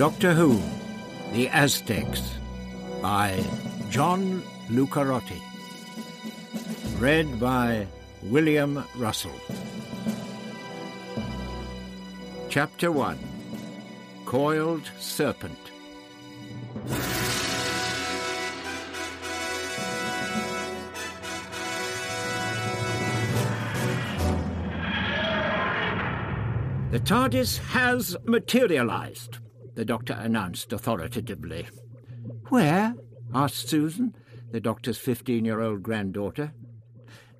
Doctor Who The Aztecs by John Lucarotti. Read by William Russell. Chapter 1 Coiled Serpent. The TARDIS has materialized, the doctor announced authoritatively. Where? asked Susan, the doctor's 15 year old granddaughter.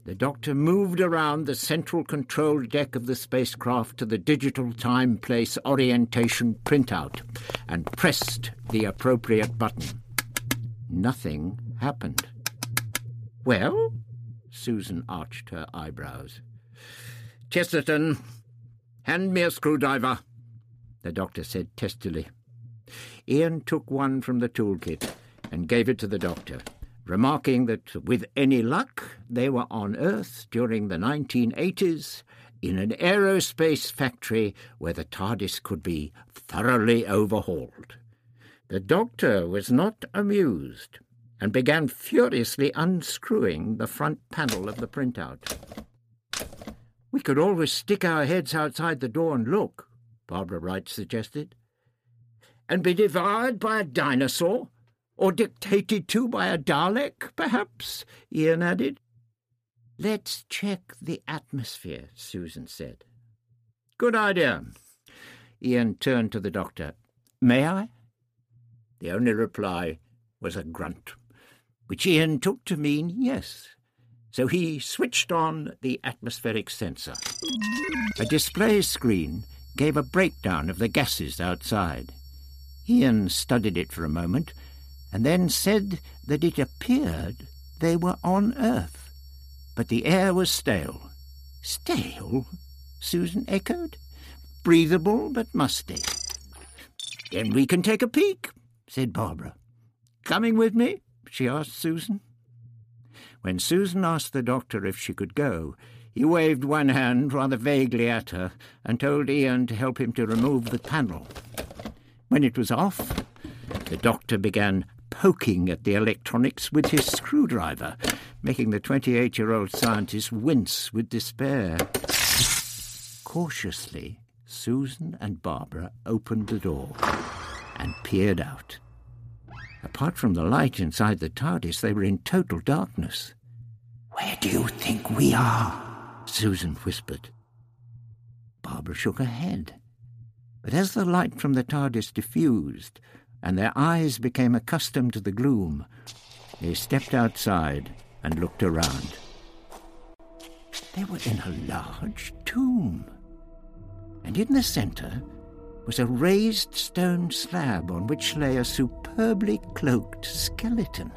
The doctor moved around the central control deck of the spacecraft to the digital time place orientation printout and pressed the appropriate button. Nothing happened. Well? Susan arched her eyebrows. Chesterton, Hand me a screwdriver, the doctor said testily. Ian took one from the toolkit and gave it to the doctor, remarking that with any luck they were on Earth during the 1980s in an aerospace factory where the TARDIS could be thoroughly overhauled. The doctor was not amused and began furiously unscrewing the front panel of the printout. We could always stick our heads outside the door and look, Barbara Wright suggested. And be devoured by a dinosaur? Or dictated to by a Dalek, perhaps? Ian added. Let's check the atmosphere, Susan said. Good idea. Ian turned to the doctor. May I? The only reply was a grunt, which Ian took to mean yes so he switched on the atmospheric sensor. A display screen gave a breakdown of the gases outside. Ian studied it for a moment and then said that it appeared they were on Earth, but the air was stale. Stale? Susan echoed. Breathable but musty. Then we can take a peek, said Barbara. Coming with me? she asked Susan. When Susan asked the doctor if she could go, he waved one hand rather vaguely at her and told Ian to help him to remove the panel. When it was off, the doctor began poking at the electronics with his screwdriver, making the 28 year old scientist wince with despair. Cautiously, Susan and Barbara opened the door and peered out. Apart from the light inside the TARDIS, they were in total darkness. Where do you think we are? Susan whispered. Barbara shook her head. But as the light from the TARDIS diffused, and their eyes became accustomed to the gloom, they stepped outside and looked around. They were in a large tomb, and in the centre was a raised stone slab on which lay a superbly cloaked skeleton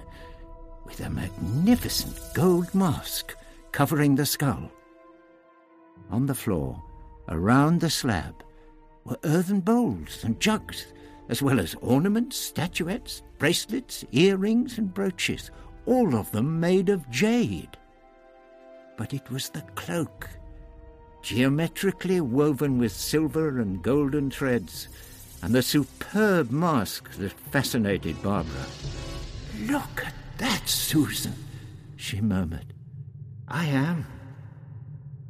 with a magnificent gold mask covering the skull. On the floor, around the slab, were earthen bowls and jugs, as well as ornaments, statuettes, bracelets, earrings, and brooches, all of them made of jade. But it was the cloak geometrically woven with silver and golden threads, and the superb mask that fascinated Barbara. Look at that, Susan, she murmured. I am.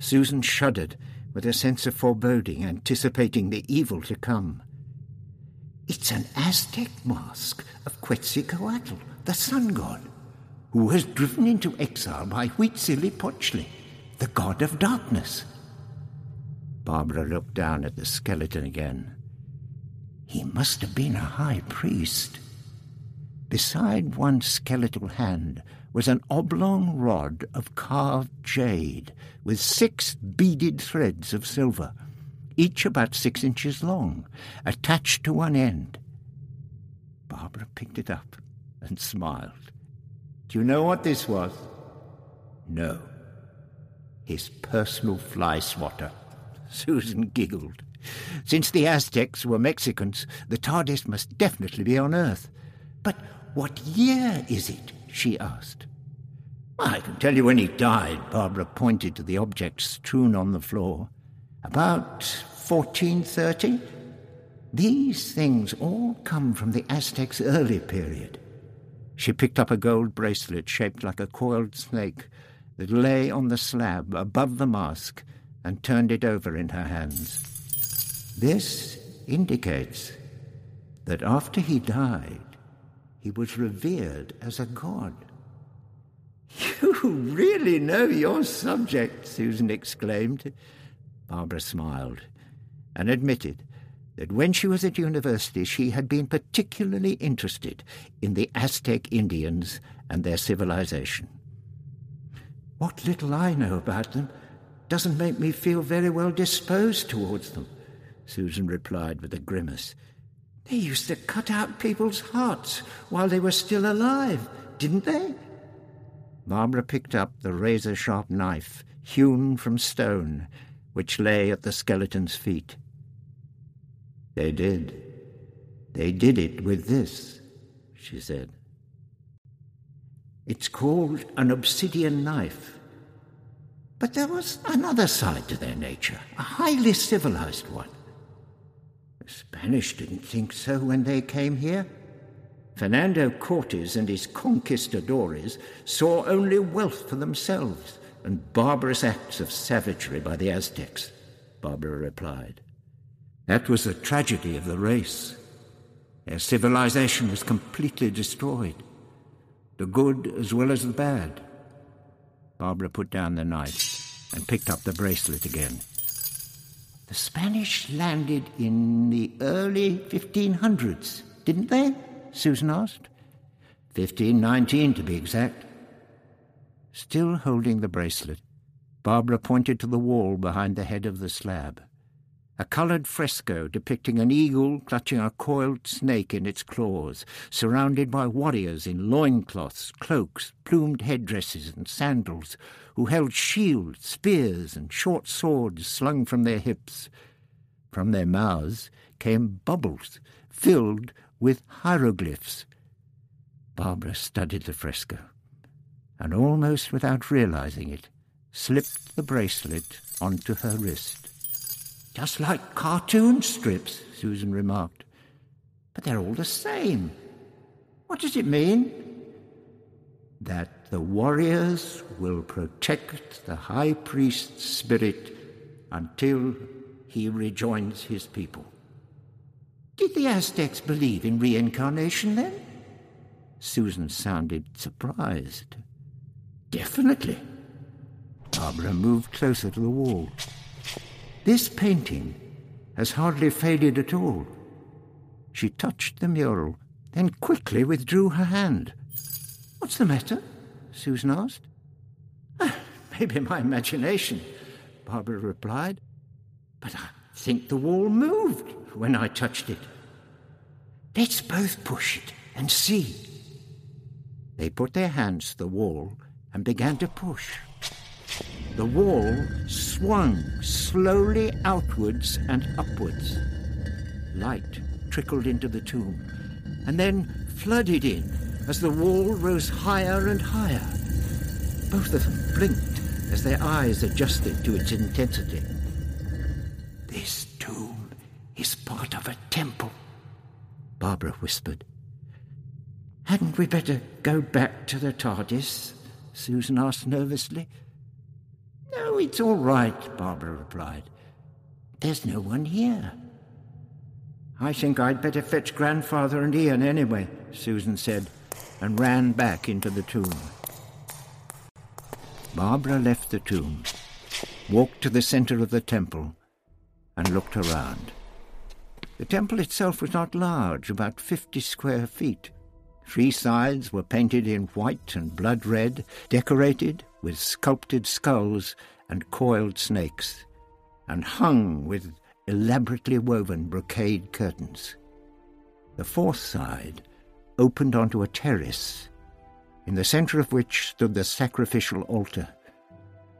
Susan shuddered with a sense of foreboding, anticipating the evil to come. It's an Aztec mask of Quetzalcoatl, the sun god, who was driven into exile by Huitzilopochtli, the god of darkness. Barbara looked down at the skeleton again. He must have been a high priest. Beside one skeletal hand was an oblong rod of carved jade with six beaded threads of silver, each about six inches long, attached to one end. Barbara picked it up and smiled. Do you know what this was? No. His personal fly swatter. Susan giggled. Since the Aztecs were Mexicans, the TARDIS must definitely be on Earth. But what year is it? She asked. I can tell you when he died, Barbara pointed to the objects strewn on the floor. About 1430? These things all come from the Aztecs' early period. She picked up a gold bracelet shaped like a coiled snake that lay on the slab above the mask and turned it over in her hands. This indicates that after he died, he was revered as a god. You really know your subject, Susan exclaimed. Barbara smiled and admitted that when she was at university she had been particularly interested in the Aztec Indians and their civilization. What little I know about them doesn't make me feel very well disposed towards them, Susan replied with a grimace. They used to cut out people's hearts while they were still alive, didn't they? Barbara picked up the razor sharp knife, hewn from stone, which lay at the skeleton's feet. They did. They did it with this, she said. It's called an obsidian knife. But there was another side to their nature, a highly civilized one. The Spanish didn't think so when they came here. Fernando Cortes and his conquistadores saw only wealth for themselves and barbarous acts of savagery by the Aztecs, Barbara replied. That was the tragedy of the race. Their civilization was completely destroyed, the good as well as the bad. Barbara put down the knife and picked up the bracelet again. The Spanish landed in the early 1500s, didn't they? Susan asked. 1519 to be exact. Still holding the bracelet, Barbara pointed to the wall behind the head of the slab. A coloured fresco depicting an eagle clutching a coiled snake in its claws, surrounded by warriors in loincloths, cloaks, plumed headdresses, and sandals, who held shields, spears, and short swords slung from their hips. From their mouths came bubbles filled with hieroglyphs. Barbara studied the fresco, and almost without realizing it, slipped the bracelet onto her wrist. Just like cartoon strips, Susan remarked. But they're all the same. What does it mean? That the warriors will protect the high priest's spirit until he rejoins his people. Did the Aztecs believe in reincarnation then? Susan sounded surprised. Definitely. Barbara moved closer to the wall. This painting has hardly faded at all. She touched the mural, then quickly withdrew her hand. What's the matter? Susan asked. Ah, maybe my imagination, Barbara replied. But I think the wall moved when I touched it. Let's both push it and see. They put their hands to the wall and began to push. The wall swung slowly outwards and upwards. Light trickled into the tomb and then flooded in as the wall rose higher and higher. Both of them blinked as their eyes adjusted to its intensity. This tomb is part of a temple, Barbara whispered. Hadn't we better go back to the TARDIS? Susan asked nervously. It's all right, Barbara replied. There's no one here. I think I'd better fetch Grandfather and Ian anyway, Susan said, and ran back into the tomb. Barbara left the tomb, walked to the center of the temple, and looked around. The temple itself was not large, about fifty square feet. Three sides were painted in white and blood red, decorated with sculpted skulls and coiled snakes, and hung with elaborately woven brocade curtains. The fourth side opened onto a terrace, in the centre of which stood the sacrificial altar.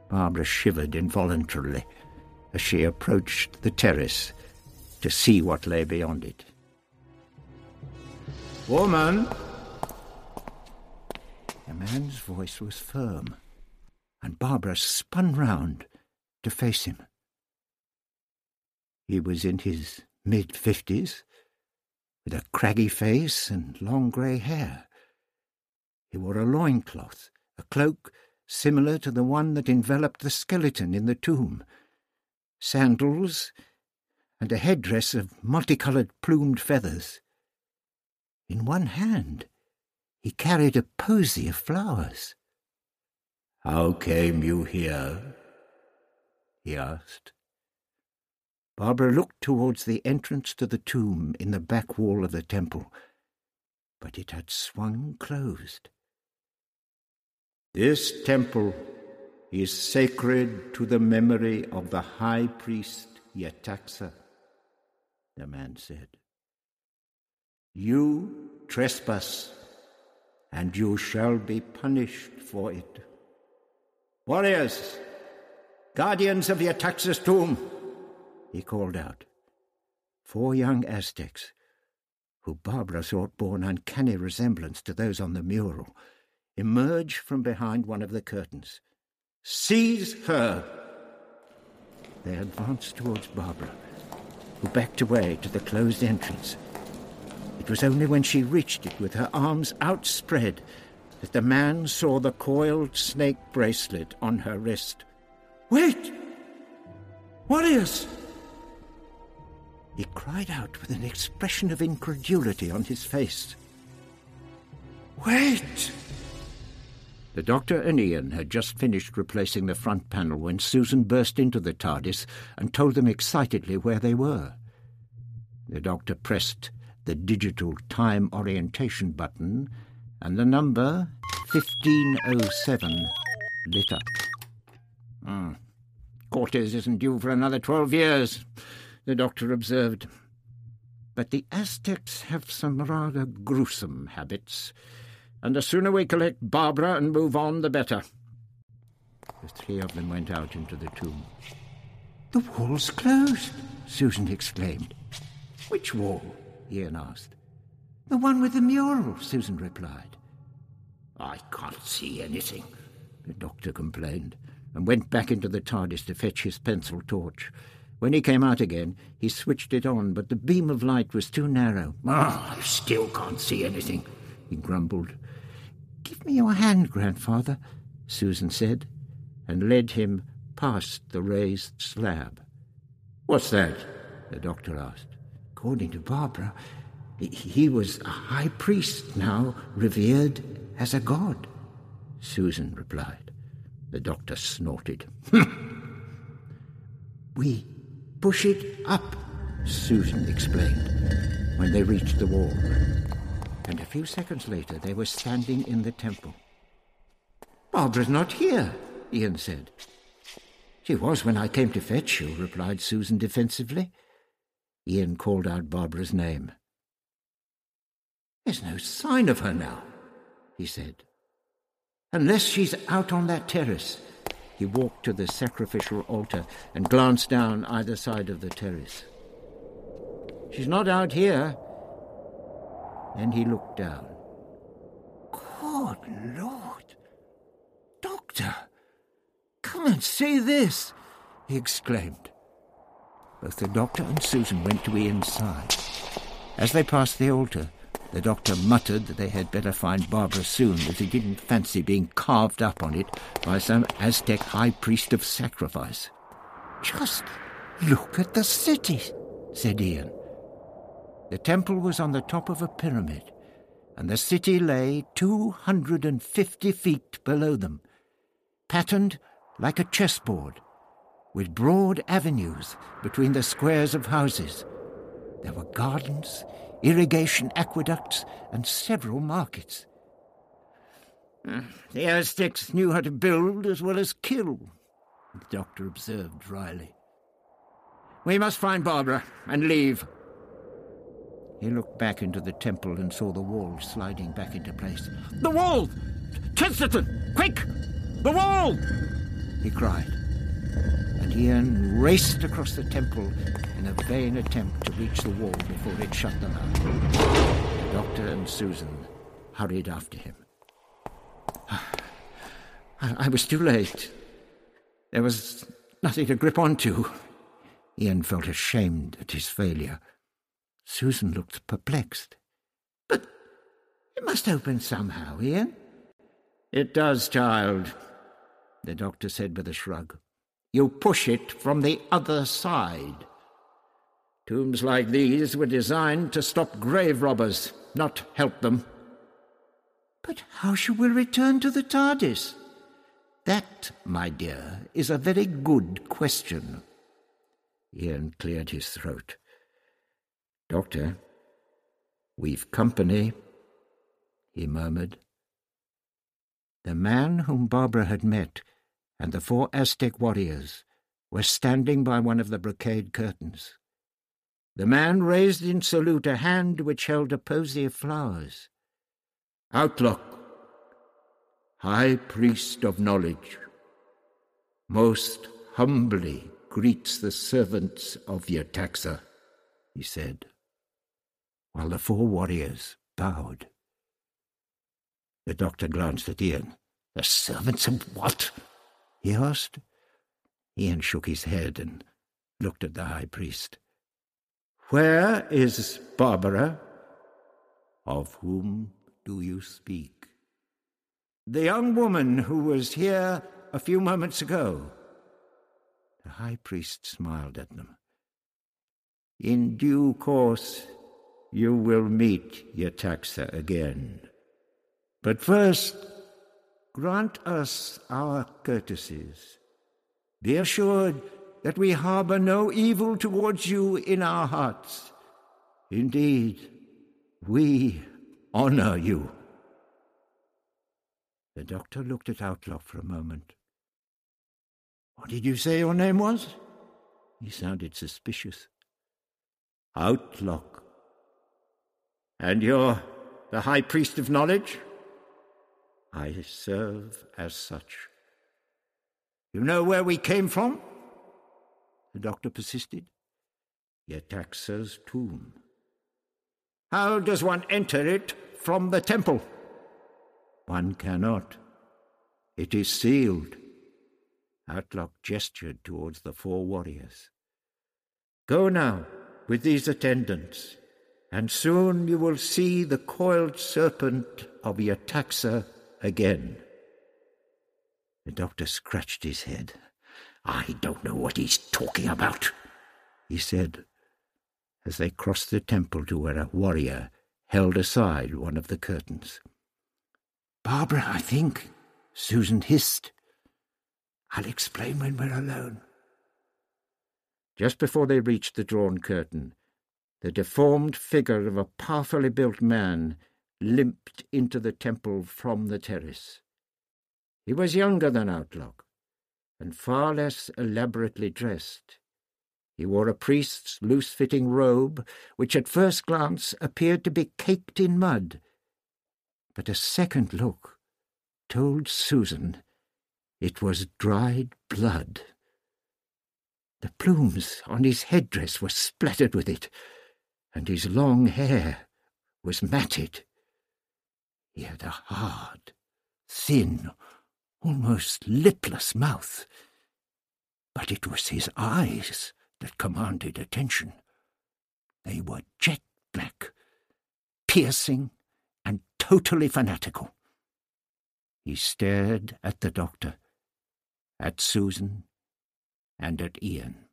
Barbara shivered involuntarily as she approached the terrace to see what lay beyond it. Woman! The man's voice was firm, and Barbara spun round to face him. He was in his mid fifties, with a craggy face and long grey hair. He wore a loincloth, a cloak similar to the one that enveloped the skeleton in the tomb, sandals, and a headdress of multicoloured plumed feathers. In one hand he carried a posy of flowers. How came you here? he asked. Barbara looked towards the entrance to the tomb in the back wall of the temple, but it had swung closed. This temple is sacred to the memory of the high priest Yetaxa, the man said. You trespass, and you shall be punished for it. Warriors, guardians of Yetaxa's tomb, he called out. Four young Aztecs, who Barbara thought bore an uncanny resemblance to those on the mural, emerged from behind one of the curtains. Seize her! They advanced towards Barbara, who backed away to the closed entrance. It was only when she reached it with her arms outspread that the man saw the coiled snake bracelet on her wrist. Wait! Warriors! He cried out with an expression of incredulity on his face. Wait! The doctor and Ian had just finished replacing the front panel when Susan burst into the TARDIS and told them excitedly where they were. The doctor pressed the digital time orientation button, and the number 1507 lit up. Mm. Cortez isn't due for another twelve years, the doctor observed. But the Aztecs have some rather gruesome habits and the sooner we collect Barbara and move on, the better. The three of them went out into the tomb. The wall's closed, Susan exclaimed. Which wall? Ian asked. The one with the mural, Susan replied. I can't see anything, the doctor complained, and went back into the TARDIS to fetch his pencil torch. When he came out again, he switched it on, but the beam of light was too narrow. Ah, oh, I still can't see anything, he grumbled. Give me your hand, grandfather, Susan said, and led him past the raised slab. What's that? the doctor asked. According to Barbara, he was a high priest now, revered as a god, Susan replied. The doctor snorted. we push it up, Susan explained, when they reached the wall and a few seconds later they were standing in the temple. Barbara's not here, Ian said. She was when I came to fetch you, replied Susan defensively. Ian called out Barbara's name. There's no sign of her now, he said. Unless she's out on that terrace. He walked to the sacrificial altar and glanced down either side of the terrace. She's not out here, then he looked down. Good Lord! Doctor! Come and see this! he exclaimed. Both the doctor and Susan went to Ian's side. As they passed the altar, the doctor muttered that they had better find Barbara soon, as he didn't fancy being carved up on it by some Aztec high priest of sacrifice. Just look at the city, said Ian. The temple was on the top of a pyramid, and the city lay 250 feet below them, patterned like a chessboard, with broad avenues between the squares of houses. There were gardens, irrigation aqueducts, and several markets. Hmm, the Aztecs knew how to build as well as kill, the doctor observed dryly. We must find Barbara and leave. He looked back into the temple and saw the wall sliding back into place. The wall! Chesterton! Quick! The wall! He cried. And Ian raced across the temple in a vain attempt to reach the wall before it shut them out. The doctor and Susan hurried after him. I, was too late. There was nothing to grip onto. Ian felt ashamed at his failure. Susan looked perplexed. But it must open somehow, Ian. It does, child, the doctor said with a shrug. You push it from the other side. Tombs like these were designed to stop grave robbers, not help them. But how shall we return to the TARDIS? That, my dear, is a very good question. Ian cleared his throat. Doctor, we've company, he murmured. The man whom Barbara had met and the four Aztec warriors were standing by one of the brocade curtains. The man raised in salute a hand which held a posy of flowers. Autloc, High Priest of Knowledge, most humbly greets the servants of Yetaxa, he said, while the four warriors bowed. The doctor glanced at Ian. The servants of what? he asked. Ian shook his head and looked at the high priest. Where is Barbara? Of whom do you speak? The young woman who was here a few moments ago. The high priest smiled at them. In due course, you will meet Yetaxa again. But first, grant us our courtesies. Be assured that we harbour no evil towards you in our hearts. Indeed, we honour you. The doctor looked at Autloc for a moment. What did you say your name was? He sounded suspicious. Autloc. And you're the High Priest of Knowledge? I serve as such. You know where we came from? The doctor persisted. Yetaxa's tomb. How does one enter it from the temple? One cannot. It is sealed. Autloc gestured towards the four warriors. Go now with these attendants, and soon you will see the coiled serpent of Yetaxa again. The doctor scratched his head. I don't know what he's talking about, he said, as they crossed the temple to where a warrior held aside one of the curtains. Barbara, I think, Susan hissed. I'll explain when we're alone. Just before they reached the drawn curtain, the deformed figure of a powerfully built man limped into the temple from the terrace. He was younger than Autloc, and far less elaborately dressed. He wore a priest's loose-fitting robe, which at first glance appeared to be caked in mud. But a second look told Susan it was dried blood. The plumes on his headdress were splattered with it, and his long hair was matted. He had a hard, thin, almost lipless mouth, but it was his eyes that commanded attention. They were jet black, piercing, and totally fanatical. He stared at the doctor, at Susan, and at Ian,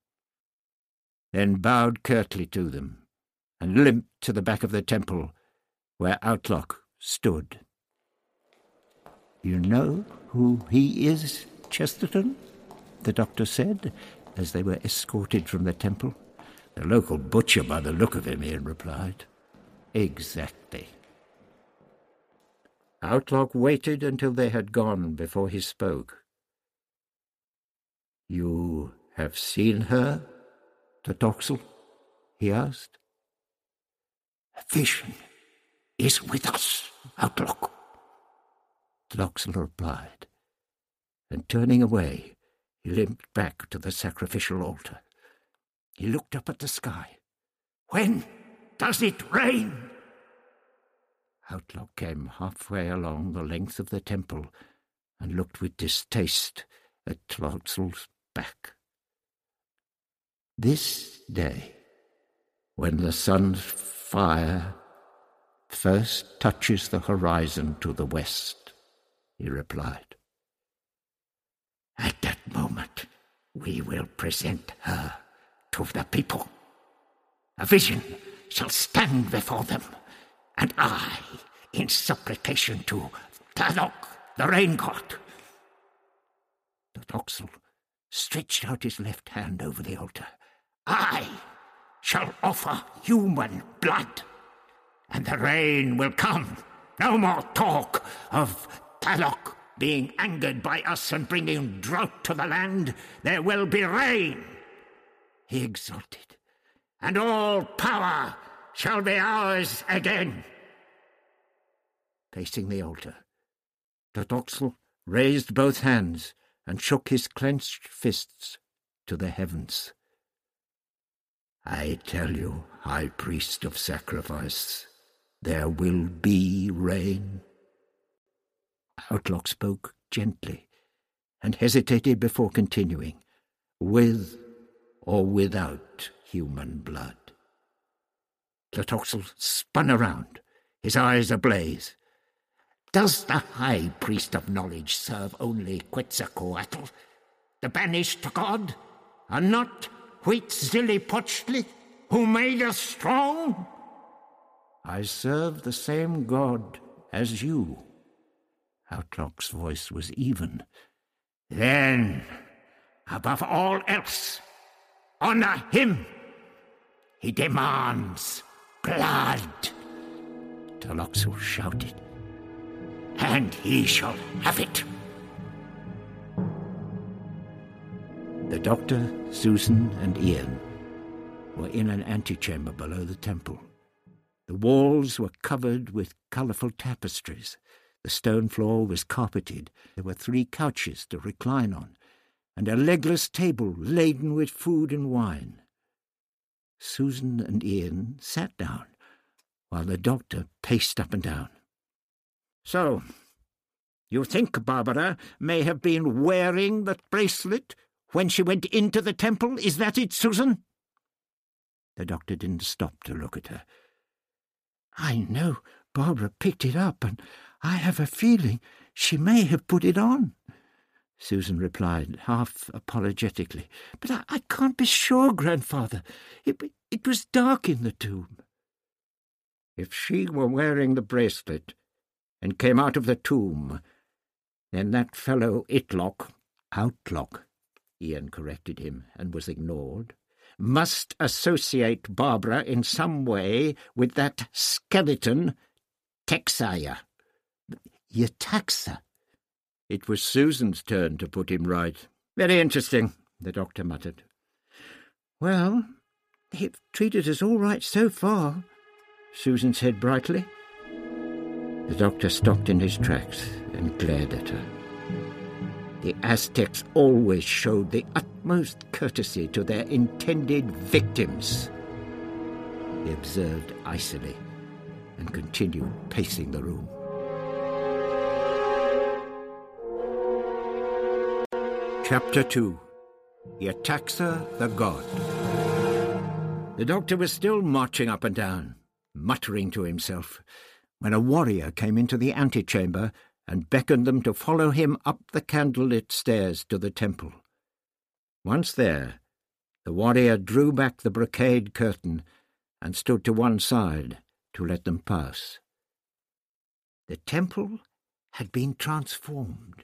then bowed curtly to them and limped to the back of the temple where Autloc stood. You know who he is, Chesterton? the doctor said, as they were escorted from the temple. The local butcher, by the look of him, Ian replied. Exactly. Autloc waited until they had gone before he spoke. You have seen her, Tlotoxl? he asked. A vision is with us, Autloc. Tlotoxl replied, and turning away, he limped back to the sacrificial altar. He looked up at the sky. When does it rain? Autloc came halfway along the length of the temple and looked with distaste at Tlotoxl's back. This day when the sun's fire first touches the horizon to the west, he replied. At that moment, we will present her to the people. A vision shall stand before them, and I, in supplication to Tlaloc, the rain god. Tlotoxl stretched out his left hand over the altar. I shall offer human blood, and the rain will come. No more talk of Tlaloc being angered by us and bringing drought to the land. There will be rain. He exulted, and all power shall be ours again. Facing the altar, Tlotoxl raised both hands and shook his clenched fists to the heavens. I tell you, high priest of sacrifice, there will be rain. Autloc spoke gently and hesitated before continuing, with or without human blood. Tlotoxl spun around, his eyes ablaze. Does the high priest of knowledge serve only Quetzalcoatl, the banished god, and not Huitzilopochtli, who made us strong? I serve the same God as you. Autloc's voice was even. Then, above all else, honor him. He demands blood. Tlotoxl shouted. And he shall have it. The doctor, Susan, and Ian were in an antechamber below the temple. The walls were covered with colourful tapestries. The stone floor was carpeted. There were three couches to recline on, and a legless table laden with food and wine. Susan and Ian sat down, while the doctor paced up and down. So, you think Barbara may have been wearing the bracelet when she went into the temple? Is that it, Susan? The doctor didn't stop to look at her. I know Barbara picked it up, and I have a feeling she may have put it on. Susan replied, half apologetically. But I, I can't be sure, grandfather. It, it was dark in the tomb. If she were wearing the bracelet and came out of the tomb, then that fellow Itlock, Autloc, Ian corrected him and was ignored, must associate Barbara in some way with that skeleton Texaya. Yetaxa. It was Susan's turn to put him right. Very interesting, the doctor muttered. Well, they've treated us all right so far, Susan said brightly. The doctor stopped in his tracks and glared at her. The Aztecs always showed the utmost courtesy to their intended victims. He observed icily and continued pacing the room. Chapter 2 Yetaxa the God. The doctor was still marching up and down, muttering to himself, when a warrior came into the antechamber and beckoned them to follow him up the candlelit stairs to the temple. Once there, the warrior drew back the brocade curtain and stood to one side to let them pass. The temple had been transformed.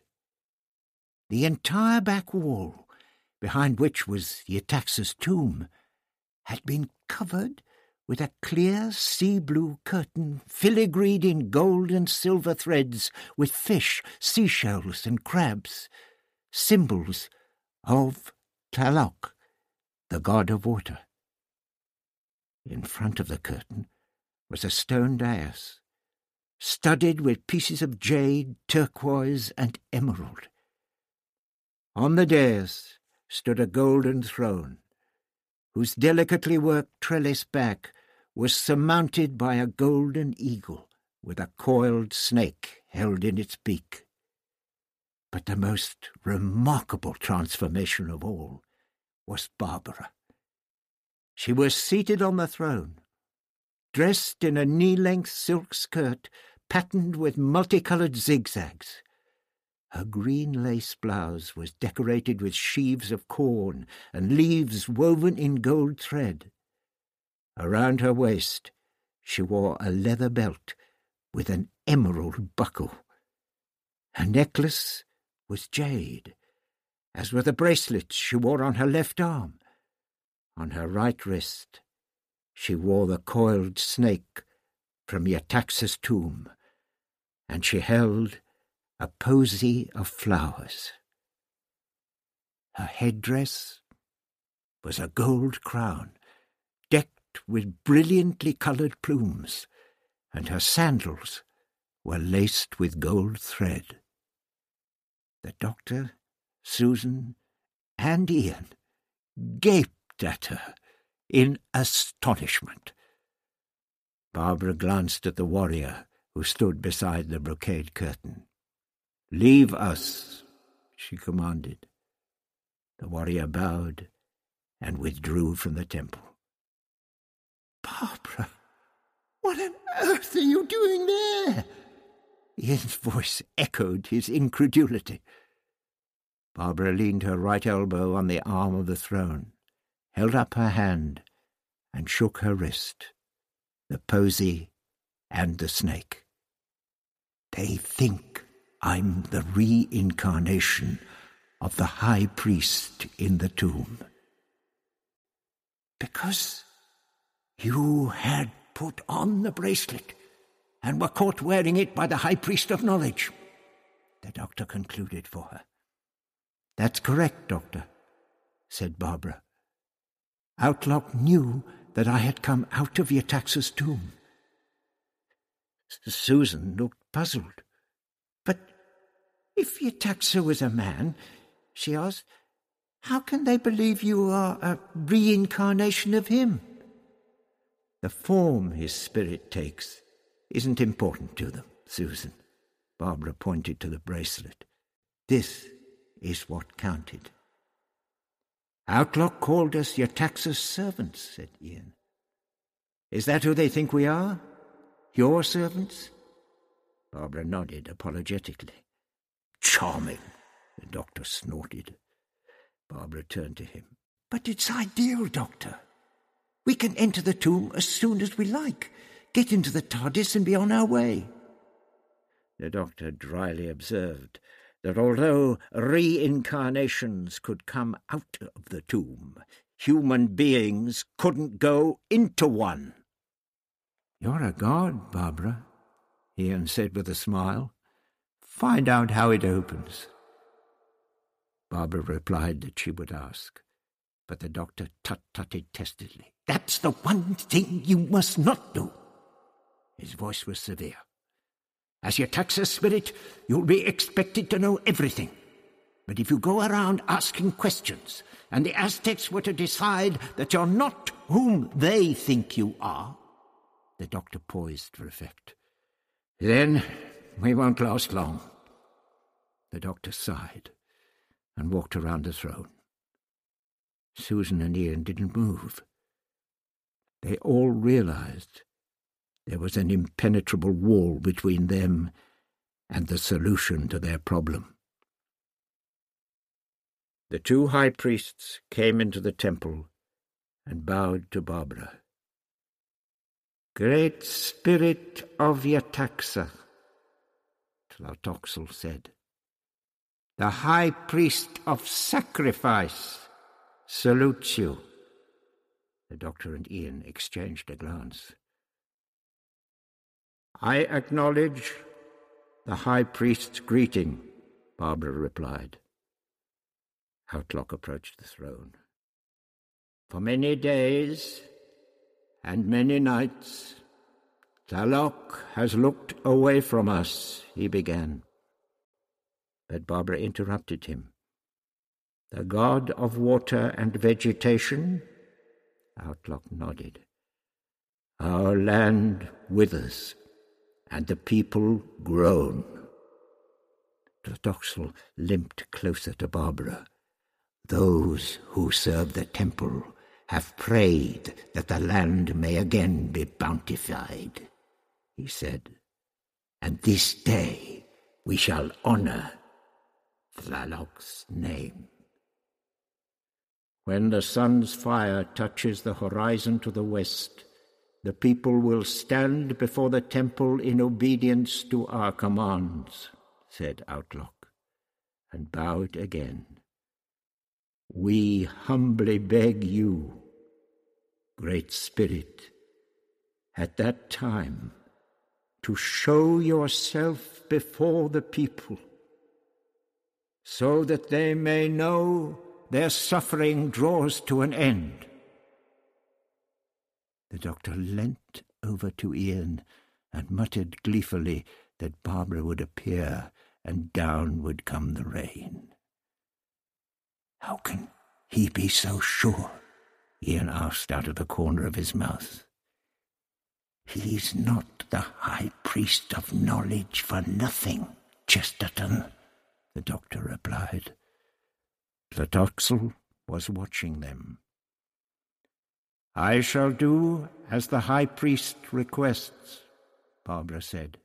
The entire back wall, behind which was Yetaxa's tomb, had been covered with a clear sea blue curtain filigreed in gold and silver threads with fish, seashells, and crabs, symbols of Tlaloc, the god of water. In front of the curtain was a stone dais, studded with pieces of jade, turquoise, and emerald. On the dais stood a golden throne, whose delicately worked trellis back was surmounted by a golden eagle with a coiled snake held in its beak. But the most remarkable transformation of all was Barbara. She was seated on the throne, dressed in a knee-length silk skirt patterned with multicoloured zigzags. Her green lace blouse was decorated with sheaves of corn and leaves woven in gold thread. Around her waist she wore a leather belt with an emerald buckle. Her necklace was jade, as were the bracelets she wore on her left arm. On her right wrist she wore the coiled snake from Yetaxa's tomb, and she held a posy of flowers. Her headdress was a gold crown, decked with brilliantly coloured plumes, and her sandals were laced with gold thread. The doctor, Susan, and Ian gaped at her in astonishment. Barbara glanced at the warrior who stood beside the brocade curtain. Leave us, she commanded. The warrior bowed and withdrew from the temple. Barbara, what on earth are you doing there? Ian's voice echoed his incredulity. Barbara leaned her right elbow on the arm of the throne, held up her hand, and shook her wrist, the posy and the snake. They think I'm the reincarnation of the high priest in the tomb. Because you had put on the bracelet and were caught wearing it by the high priest of knowledge, the doctor concluded for her. That's correct, doctor, said Barbara. Autloc knew that I had come out of Yetaxa's tomb. Susan looked puzzled. If Yetaxa was a man, she asked, how can they believe you are a reincarnation of him? The form his spirit takes isn't important to them, Susan. Barbara pointed to the bracelet. This is what counted. Autloc called us Yetaxa's servants, said Ian. Is that who they think we are? Your servants? Barbara nodded apologetically. Charming, the doctor snorted. Barbara turned to him. But it's ideal, Doctor. We can enter the tomb as soon as we like, get into the TARDIS and be on our way. The doctor dryly observed that although reincarnations could come out of the tomb, human beings couldn't go into one. You're a god, Barbara, Ian said with a smile. Find out how it opens. Barbara replied that she would ask, but the doctor tut-tutted testily. That's the one thing you must not do. His voice was severe. As Yetaxa's spirit, you'll be expected to know everything. But if you go around asking questions, and the Aztecs were to decide that you're not whom they think you are, the doctor poised for effect. Then we won't last long. The doctor sighed and walked around the throne. Susan and Ian didn't move. They all realized there was an impenetrable wall between them and the solution to their problem. The two high priests came into the temple and bowed to Barbara. Great Spirit of Yetaxa, Tlotoxl said, the High Priest of Sacrifice salutes you. The doctor and Ian exchanged a glance. I acknowledge the High Priest's greeting, Barbara replied. Autloc approached the throne. For many days and many nights, Tlaloc has looked away from us, he began. But Barbara interrupted him. The god of water and vegetation? Autloc nodded. Our land withers, and the people groan. Tlotoxl limped closer to Barbara. Those who serve the temple have prayed that the land may again be bountified, he said, and this day we shall honour Tlaloc's name. When the sun's fire touches the horizon to the west, the people will stand before the temple in obedience to our commands, said Autloc, and bowed again. We humbly beg you, Great Spirit, at that time, to show yourself before the people, so that they may know their suffering draws to an end. The doctor leant over to Ian and muttered gleefully that Barbara would appear and down would come the rain. How can he be so sure? Ian asked out of the corner of his mouth. He's not the high priest of knowledge for nothing, Chesterton, the doctor replied. Tlotoxl was watching them. I shall do as the high priest requests, Barbara said.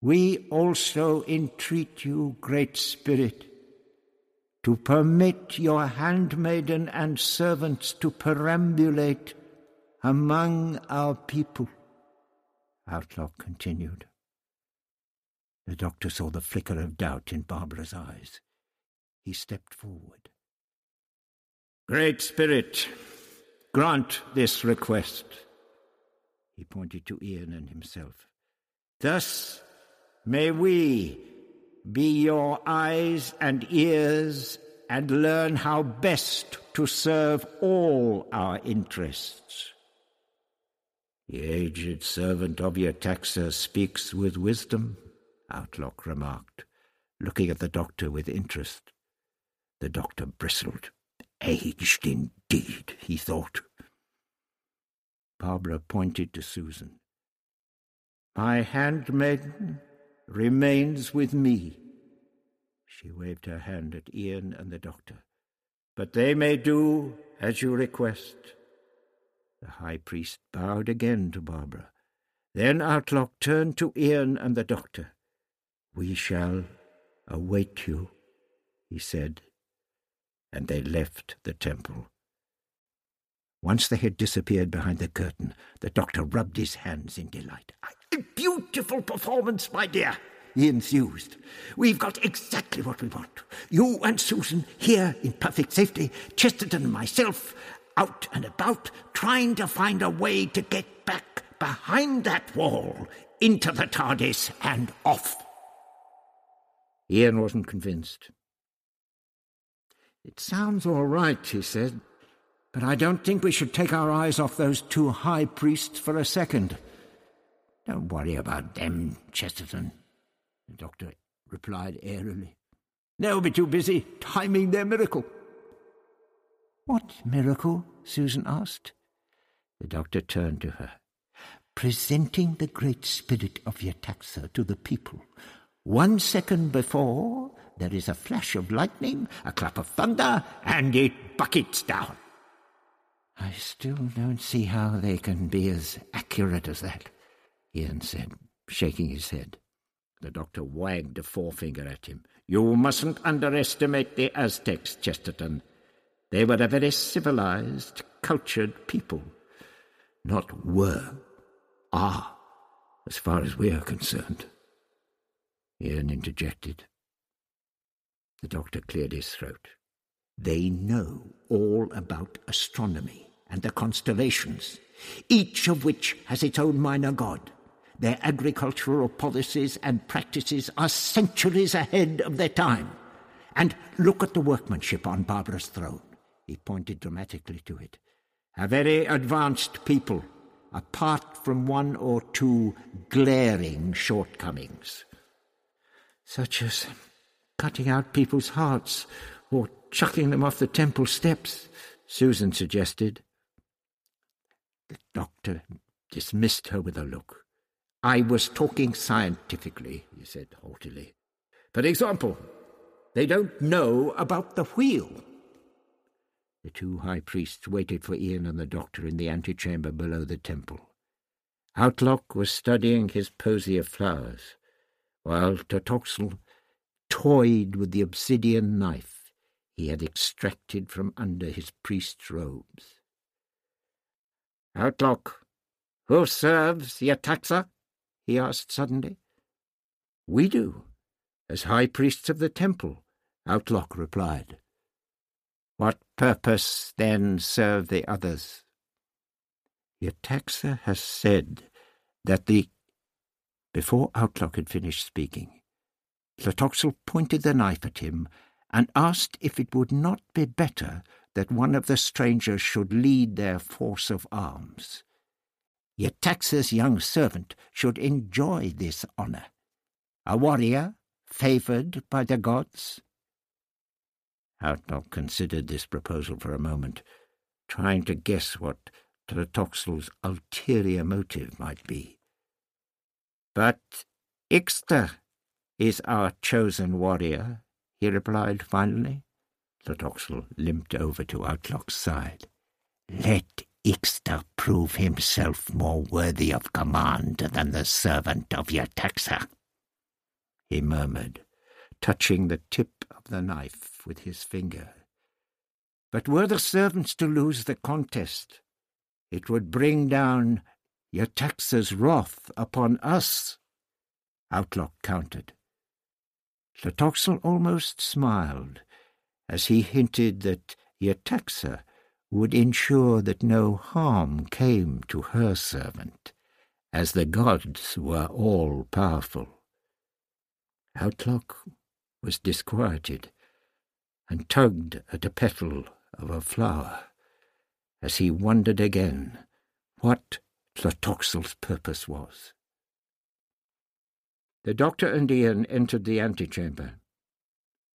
We also entreat you, Great Spirit, to permit your handmaiden and servants to perambulate among our people. Autloc continued. The doctor saw the flicker of doubt in Barbara's eyes. He stepped forward. Great Spirit, grant this request. He pointed to Ian and himself. Thus may we be your eyes and ears and learn how best to serve all our interests. The aged servant of Yetaxa speaks with wisdom, Autloc remarked, looking at the doctor with interest. The doctor bristled. Aged indeed, he thought. Barbara pointed to Susan. My handmaiden remains with me. She waved her hand at Ian and the doctor. But they may do as you request. The high priest bowed again to Barbara. Then Autloc turned to Ian and the doctor. We shall await you, he said, and they left the temple. Once they had disappeared behind the curtain, the doctor rubbed his hands in delight. A beautiful performance, my dear, he enthused. We've got exactly what we want. You and Susan here in perfect safety, Chesterton and myself out and about, trying to find a way to get back behind that wall, into the TARDIS and off. Ian wasn't convinced. It sounds all right, he said, but I don't think we should take our eyes off those two high priests for a second. Don't worry about them, Chesterton, the doctor replied airily. They'll be too busy timing their miracle. What miracle? Susan asked. The doctor turned to her. Presenting the great spirit of Yetaxa to the people. One second before, there is a flash of lightning, a clap of thunder, and it buckets down. I still don't see how they can be as accurate as that, Ian said, shaking his head. The doctor wagged a forefinger at him. You mustn't underestimate the Aztecs, Chesterton. They were a very civilized, cultured people. Not were, are, as far as we are concerned. Ian interjected. The doctor cleared his throat. They know all about astronomy and the constellations, each of which has its own minor god. Their agricultural policies and practices are centuries ahead of their time. And look at the workmanship on Barbara's throne. He pointed dramatically to it. A very advanced people, apart from one or two glaring shortcomings, such as cutting out people's hearts or chucking them off the temple steps, Susan suggested. The doctor dismissed her with a look. I was talking scientifically, he said haughtily. For example, they don't know about the wheel. The two high priests waited for Ian and the doctor in the antechamber below the temple. Autloc was studying his posy of flowers, while Tlotoxl toyed with the obsidian knife he had extracted from under his priest's robes. Autloc, who serves Yetaxa? he asked suddenly. We do, as high priests of the temple, Autloc replied. Purpose then serve the others? Yetaxa has said that the... Before Autloc had finished speaking, Tlotoxl pointed the knife at him and asked if it would not be better that one of the strangers should lead their force of arms. Yetaxa's young servant should enjoy this honour. A warrior, favoured by the gods? Autloc considered this proposal for a moment, trying to guess what Tlotoxl's ulterior motive might be. But Ixta is our chosen warrior, he replied finally. Tlotoxl limped over to Autloc's side. Let Ixta prove himself more worthy of command than the servant of Yetaxa, he murmured, touching the tip of the knife with his finger. But were the servants to lose the contest, it would bring down Yetaxa's wrath upon us, Autloc countered. Tlotoxl almost smiled as he hinted that Yetaxa would ensure that no harm came to her servant, as the gods were all powerful. Autloc was disquieted and tugged at a petal of a flower as he wondered again what Tlotoxl's purpose was. The doctor and Ian entered the antechamber.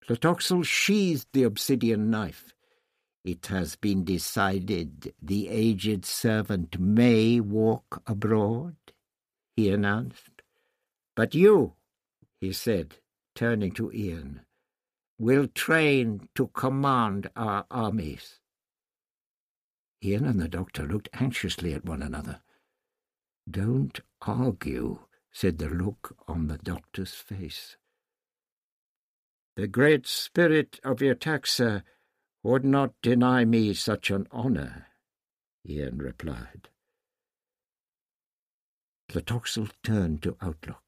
Tlotoxl sheathed the obsidian knife. It has been decided the aged servant may walk abroad, he announced. But you, he said, turning to Ian, will train to command our armies. Ian and the doctor looked anxiously at one another. Don't argue, said the look on the doctor's face. The great spirit of Yetaxa would not deny me such an honour, Ian replied. Tlotoxl turned to Autloc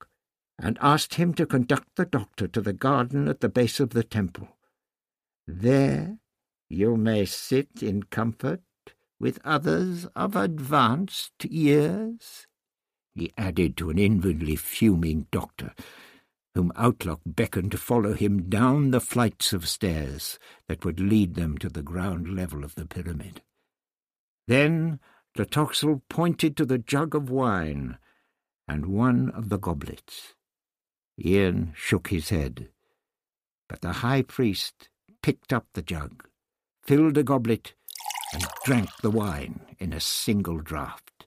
and asked him to conduct the doctor to the garden at the base of the temple. There you may sit in comfort with others of advanced years, he added to an inwardly fuming doctor, whom Autloc beckoned to follow him down the flights of stairs that would lead them to the ground level of the pyramid. Then Tlotoxl pointed to the jug of wine and one of the goblets. Ian shook his head, but the high priest picked up the jug, filled a goblet, and drank the wine in a single draught.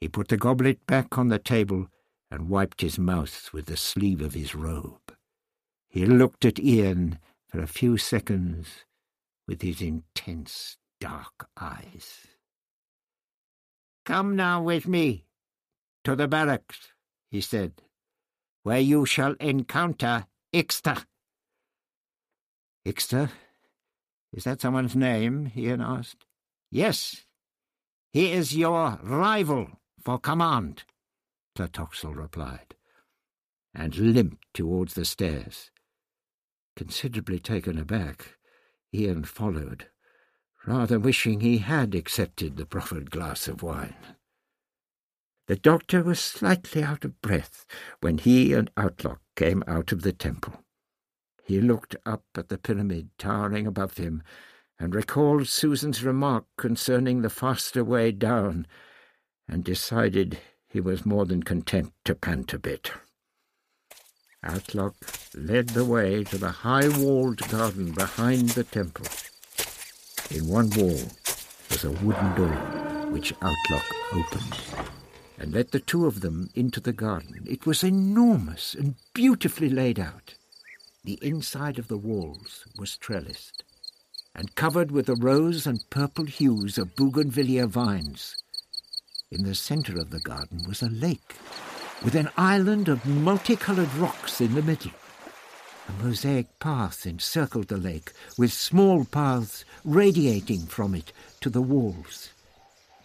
He put the goblet back on the table and wiped his mouth with the sleeve of his robe. He looked at Ian for a few seconds with his intense dark eyes. Come now with me to the barracks, he said, where you shall encounter Ixta. Ixta? Is that someone's name? Ian asked. Yes. He is your rival for command, Tlotoxl replied, and limped towards the stairs. Considerably taken aback, Ian followed, rather wishing he had accepted the proffered glass of wine. The doctor was slightly out of breath when he and Autloc came out of the temple. He looked up at the pyramid towering above him and recalled Susan's remark concerning the faster way down and decided he was more than content to pant a bit. Autloc led the way to the high-walled garden behind the temple. In one wall was a wooden door, which Autloc opened, and led the two of them into the garden. It was enormous and beautifully laid out. The inside of the walls was trellised. and covered with the rose and purple hues of bougainvillea vines. In the centre of the garden was a lake, with an island of multicoloured rocks in the middle. A mosaic path encircled the lake, with small paths radiating from it to the walls.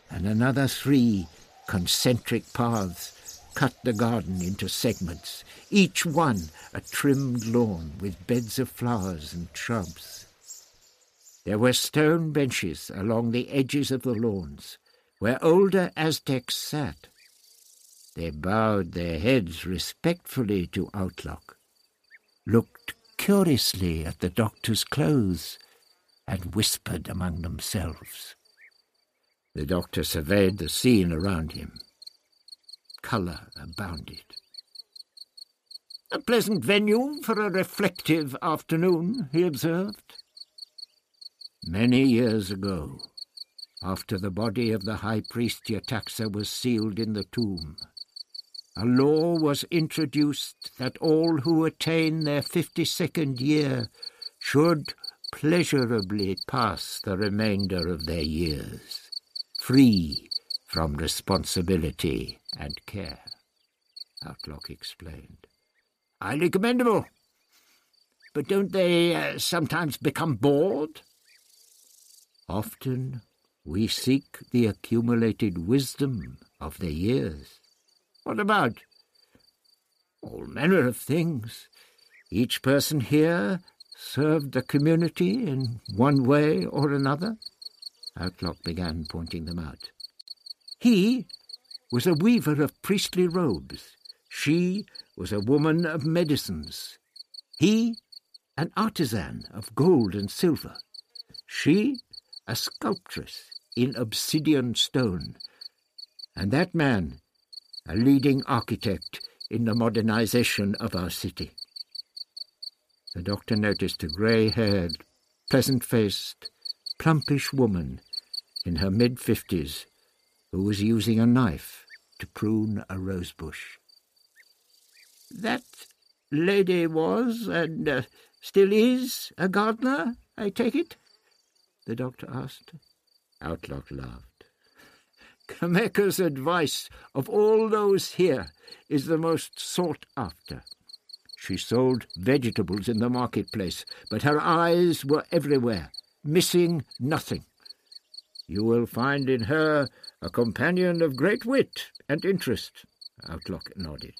And another three concentric paths cut the garden into segments, each one a trimmed lawn with beds of flowers and shrubs. There were stone benches along the edges of the lawns, where older Aztecs sat. They bowed their heads respectfully to Autloc, looked curiously at the doctor's clothes, and whispered among themselves. The doctor surveyed the scene around him. Colour abounded. A pleasant venue for a reflective afternoon, he observed. Many years ago, after the body of the high priest Yetaxa was sealed in the tomb, a law was introduced that all who attain their fifty-second year should pleasurably pass the remainder of their years free from responsibility and care. Autloc explained. Highly commendable. But don't they uh, sometimes become bored? Often we seek the accumulated wisdom of the years. What about? All manner of things. Each person here served the community in one way or another. Autloc began pointing them out. He was a weaver of priestly robes. She was a woman of medicines. He, an artisan of gold and silver. She, a sculptress in obsidian stone. And that man, a leading architect in the modernization of our city. The doctor noticed a grey-haired, pleasant-faced, plumpish woman in her mid-fifties who was using a knife to prune a rose bush. That lady was, and uh, still is, a gardener, I take it? The doctor asked. Autloc laughed. Cameca's advice of all those here is the most sought after. She sold vegetables in the marketplace, but her eyes were everywhere, missing nothing. You will find in her a companion of great wit and interest. Autloc nodded.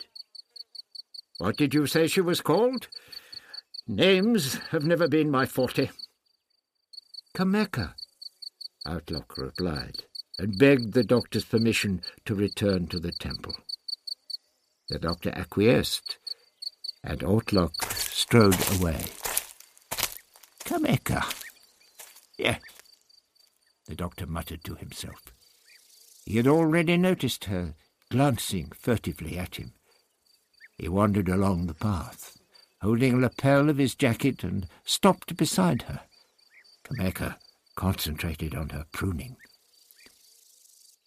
What did you say she was called? Names have never been my forte. Cameca, Autloc replied, and begged the doctor's permission to return to the temple. The doctor acquiesced, and Autloc strode away. Cameca. Yes, the doctor muttered to himself. He had already noticed her glancing furtively at him. He wandered along the path, holding a lapel of his jacket, and stopped beside her. Cameca concentrated on her pruning.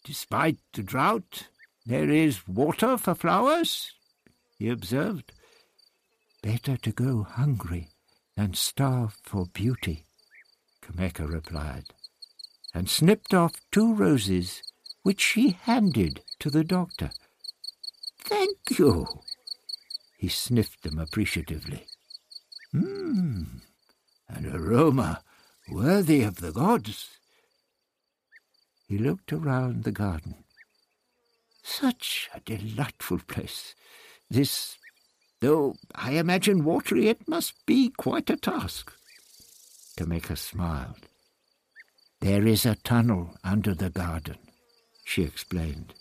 Despite the drought, there is water for flowers, he observed. Better to go hungry than starve for beauty, Cameca replied and snipped off two roses, which she handed to the doctor. Thank you. He sniffed them appreciatively. Mmm, an aroma worthy of the gods. He looked around the garden. Such a delightful place. This, though I imagine watery, it must be quite a task. Cameca smiled. There is a tunnel under the garden, she explained,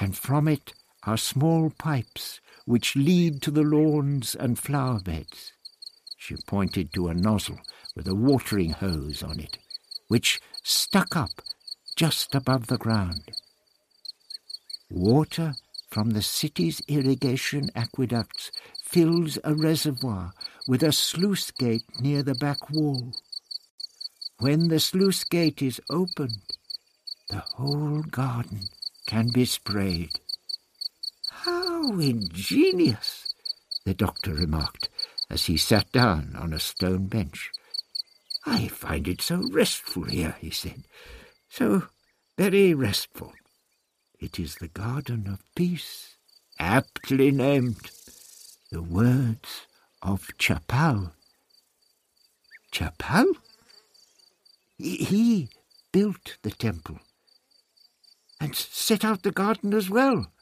and from it are small pipes which lead to the lawns and flower beds. She pointed to a nozzle with a watering hose on it, which stuck up just above the ground. Water from the city's irrigation aqueducts fills a reservoir with a sluice gate near the back wall. When the sluice gate is opened, the whole garden can be sprayed. How ingenious, the doctor remarked as he sat down on a stone bench. I find it so restful here, he said. So very restful. It is the Garden of Peace, aptly named. The words of Chapal. Chapal? He built the temple and set out the garden as well.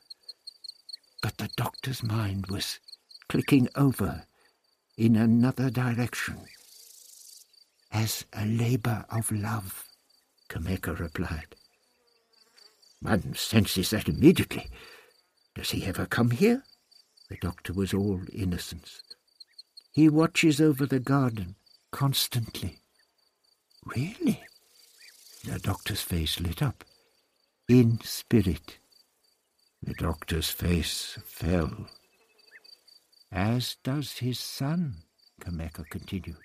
But the doctor's mind was clicking over in another direction. As a labour of love, Cameca replied. One senses that immediately. Does he ever come here? The doctor was all innocence. He watches over the garden constantly. Really? The doctor's face lit up. In spirit. The doctor's face fell. As does his son, Cameca continued.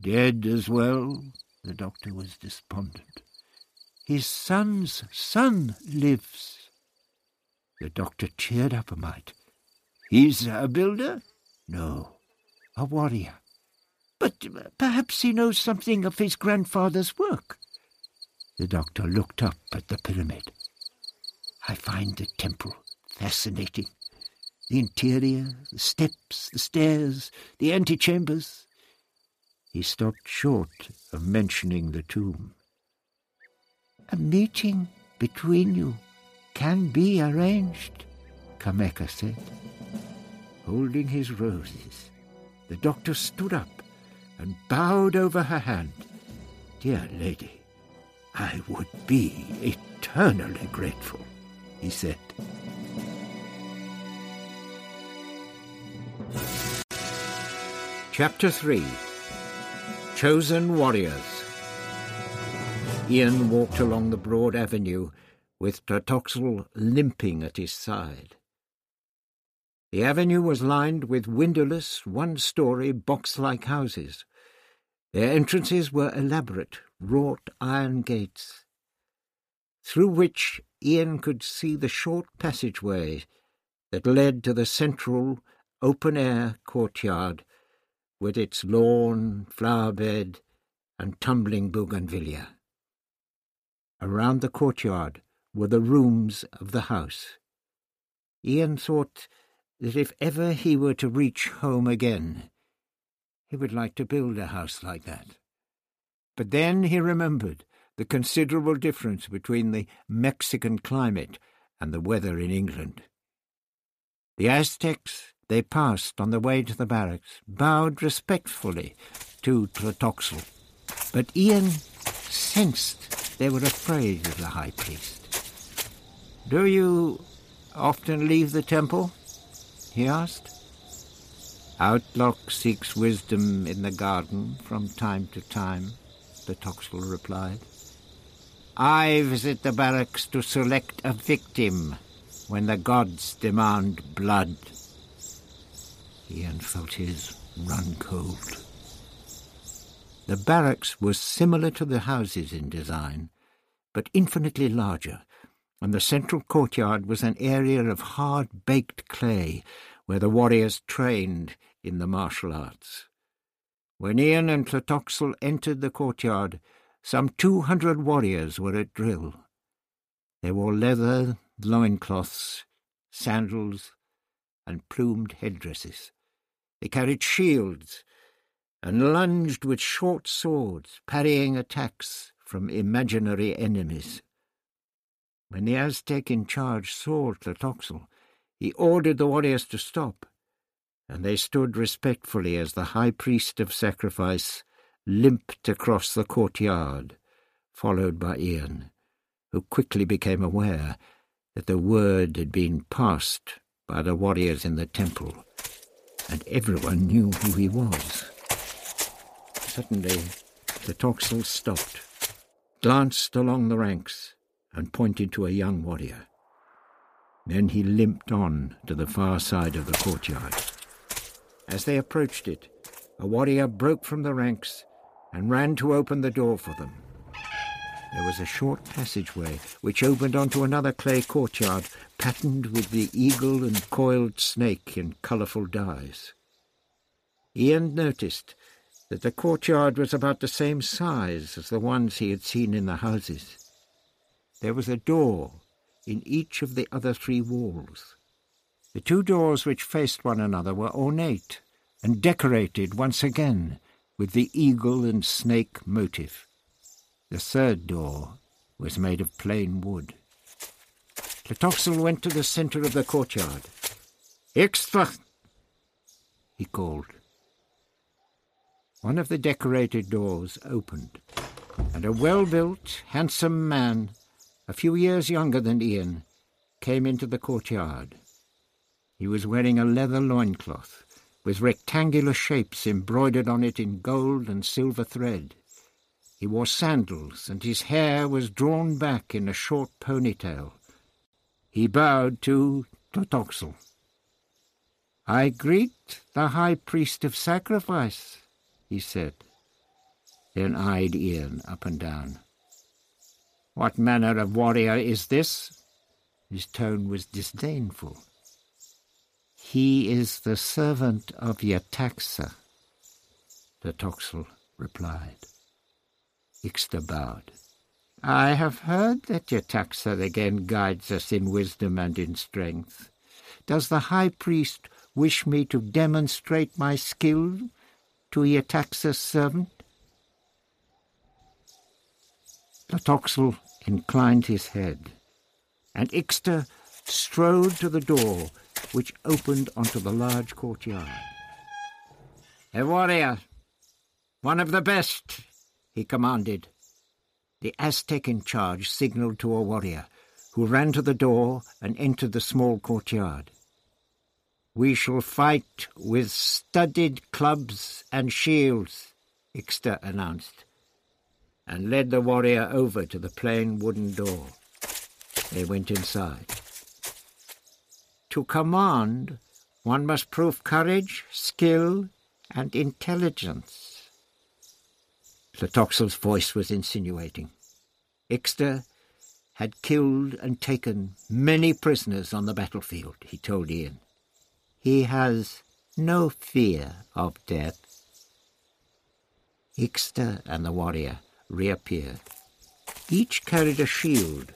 Dead as well? The doctor was despondent. His son's son lives. The doctor cheered up a mite. He's a builder? No, a warrior. But uh, perhaps he knows something of his grandfather's work. The doctor looked up at the pyramid. I find the temple fascinating. The interior, the steps, the stairs, the antechambers. He stopped short of mentioning the tomb. A meeting between you can be arranged, Cameca said. Holding his roses, the doctor stood up and bowed over her hand. Dear lady, I would be eternally grateful, he said. Chapter 3 Chosen Warriors Ian walked along the broad avenue with Tlatoxel limping at his side. The avenue was lined with windowless, one-story, box-like houses. Their entrances were elaborate, wrought iron gates, through which Ian could see the short passageway that led to the central, open-air courtyard with its lawn, flower bed, and tumbling bougainvillea. Around the courtyard were the rooms of the house. Ian thought that if ever he were to reach home again, he would like to build a house like that. But then he remembered the considerable difference between the Mexican climate and the weather in England. The Aztecs they passed on the way to the barracks, bowed respectfully to Tlotoxl, but Ian sensed they were afraid of the high priest. Do you often leave the temple? He asked. Autloc seeks wisdom in the garden from time to time, Tlotoxl replied. I visit the barracks to select a victim when the gods demand blood. Ian felt his run cold. The barracks was similar to the houses in design, but infinitely larger, and the central courtyard was an area of hard-baked clay where the warriors trained in the martial arts. When Ian and Tlotoxl entered the courtyard, some two hundred warriors were at drill. They wore leather loincloths, sandals, and plumed headdresses. They carried shields and lunged with short swords, parrying attacks from imaginary enemies. When the Aztec in charge saw Tlotoxl, he ordered the warriors to stop, and they stood respectfully as the high priest of sacrifice limped across the courtyard, followed by Ian, who quickly became aware that the word had been passed by the warriors in the temple, and everyone knew who he was. Suddenly, Tlotoxl stopped, glanced along the ranks, and pointed to a young warrior. Then he limped on to the far side of the courtyard. As they approached it, a warrior broke from the ranks and ran to open the door for them. There was a short passageway which opened onto another clay courtyard patterned with the eagle and coiled snake in colourful dyes. Ian noticed that the courtyard was about the same size as the ones he had seen in the houses. There was a door in each of the other three walls. The two doors which faced one another were ornate and decorated once again with the eagle and snake motif. The third door was made of plain wood. Tlotoxl went to the centre of the courtyard. Ixta! he called. One of the decorated doors opened, and a well-built, handsome man, a few years younger than Ian, came into the courtyard. He was wearing a leather loincloth, with rectangular shapes embroidered on it in gold and silver thread. He wore sandals, and his hair was drawn back in a short ponytail. He bowed to Tlotoxl. I greet the high priest of sacrifice, he said, then eyed Ian up and down. What manner of warrior is this? His tone was disdainful. He is the servant of Yetaxa, Tlotoxl replied. Ixta bowed. I have heard that Yetaxa again guides us in wisdom and in strength. Does the high priest wish me to demonstrate my skill to Yetaxa's servant? Tlotoxl inclined his head, and Ixta strode to the door which opened onto the large courtyard. A warrior, one of the best, he commanded. The Aztec in charge signalled to a warrior, who ran to the door and entered the small courtyard. We shall fight with studded clubs and shields, Ixta announced, and led the warrior over to the plain wooden door. They went inside. To command, one must prove courage, skill, and intelligence. Tlotoxl's voice was insinuating. Ixta had killed and taken many prisoners on the battlefield, he told Ian. He has no fear of death. Ixta and the warrior reappeared. Each carried a shield